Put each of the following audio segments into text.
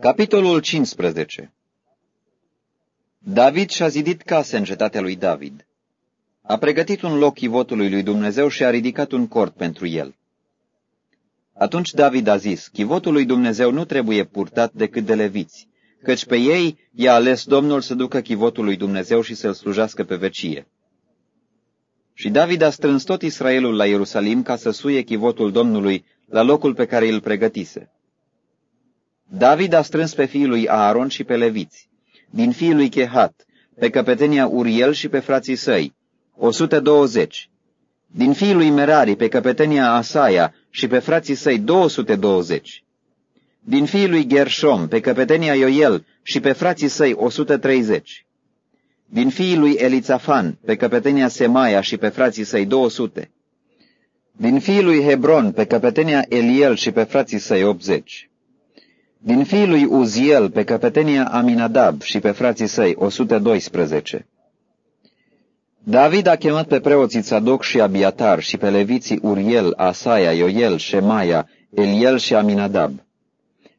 Capitolul 15 David și-a zidit case în cetatea lui David. A pregătit un loc chivotului lui Dumnezeu și a ridicat un cort pentru el. Atunci David a zis, chivotul lui Dumnezeu nu trebuie purtat decât de leviți, căci pe ei i-a ales Domnul să ducă chivotul lui Dumnezeu și să-l slujească pe vecie. Și David a strâns tot Israelul la Ierusalim ca să suie chivotul Domnului la locul pe care îl pregătise. David a strâns pe fiul lui Aaron și pe leviți, din fiul lui Chehat, pe căpetenia Uriel și pe frații săi, 120, din fiul lui Merari pe căpetenia Asaia și pe frații săi 220, din fiul lui Gershom pe căpetenia Ioel și pe frații săi 130, din fiul lui Elițafan pe căpetenia Semaia și pe frații săi 200, din fiul lui Hebron pe căpetenia Eliel și pe frații săi 80, din fiul lui Uziel pe căpetenia Aminadab și pe frații săi 112. David a chemat pe preoții Tzadok și Abiatar și pe leviții Uriel, Asaia, Ioel, Shemaia, Eliel și Aminadab.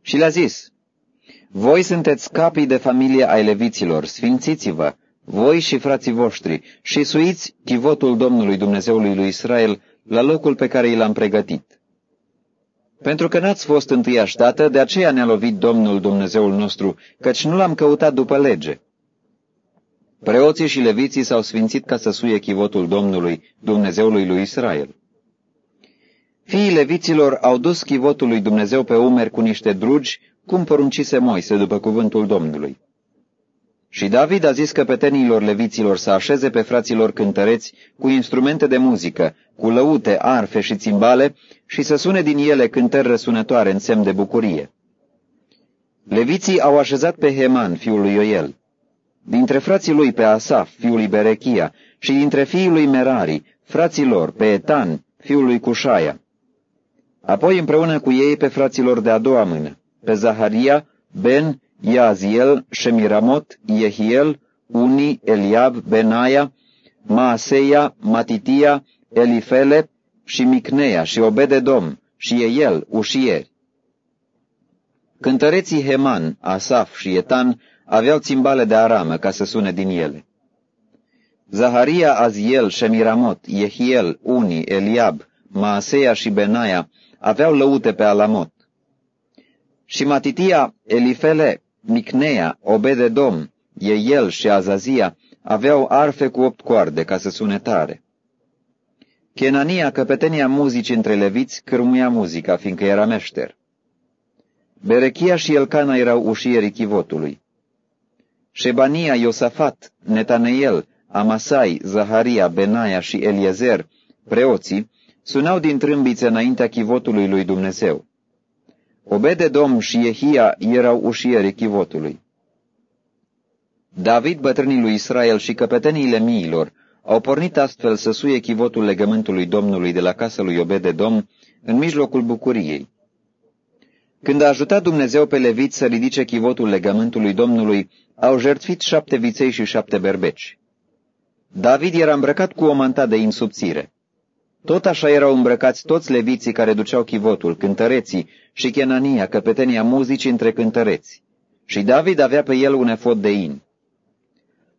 Și le-a zis, Voi sunteți capii de familie ai leviților, sfințiți-vă, voi și frații voștri, și suiți chivotul Domnului Dumnezeului lui Israel la locul pe care i l-am pregătit. Pentru că n-ați fost întâiași dată, de aceea ne-a lovit Domnul Dumnezeul nostru, căci nu l-am căutat după lege. Preoții și leviții s-au sfințit ca să suie chivotul Domnului, Dumnezeului lui Israel. Fiii leviților au dus chivotul lui Dumnezeu pe umeri cu niște drugi, cum poruncise Moise după cuvântul Domnului. Și David a zis căpetenilor leviților să așeze pe fraților cântăreți cu instrumente de muzică, cu lăute, arfe și țimbale și să sune din ele cântări răsunătoare în semn de bucurie. Leviții au așezat pe Heman, fiul lui Ioel, dintre frații lui pe Asaf, fiul lui Berechia, și dintre fiii lui Merari, frații lor, pe Etan, fiul lui Cușaia. Apoi împreună cu ei pe fraților de a doua mână, pe Zaharia, Ben, Iaziel, Shemiramot, Yehiel, Uni, Eliab, Benaia, Maaseia, Matitia, Elifele și Micnea și Obededom și Eiel, ușieri. Cântăreții Heman, Asaf și Etan aveau țimbale de aramă ca să sune din ele. Zaharia, Aziel, Shemiramot, Yehiel, Uni, Eliab, Maaseia și Benaia aveau lăute pe alamot. Și Matitia, Elifele, Micnea, Obededom, Eiel și Azazia aveau arfe cu opt coarde ca să sune tare. Chenania, căpetenia muzicii între leviți, cârmuia muzica, fiindcă era meșter. Berechia și Elcana erau ușierii chivotului. Shebania, Iosafat, Netaneel, Amasai, Zaharia, Benaia și Eliezer, preoții, sunau din trâmbițe înaintea chivotului lui Dumnezeu. Obededom și Jehia erau ușierii chivotului. David, bătrânii lui Israel și căpeteniile miilor au pornit astfel să suie chivotul legământului Domnului de la casa lui Obededom în mijlocul bucuriei. Când a ajutat Dumnezeu pe levit să ridice chivotul legământului Domnului, au jertfit șapte viței și șapte berbeci. David era îmbrăcat cu o manta de insubțire. Tot așa erau îmbrăcați toți leviții care duceau chivotul, cântăreții și Chenania, căpetenia muzicii între cântăreți. Și David avea pe el un efod de in.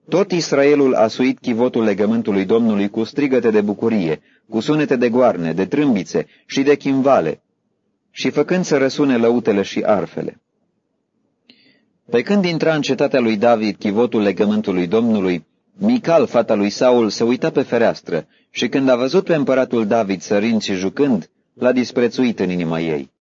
Tot Israelul a suit chivotul legământului Domnului cu strigăte de bucurie, cu sunete de goarne, de trâmbițe și de chimvale, și făcând să răsune lăutele și arfele. Pe când intra în cetatea lui David chivotul legământului Domnului, Mical, fata lui Saul, se uita pe fereastră și când a văzut pe împăratul David sărind și jucând, l-a disprețuit în inima ei.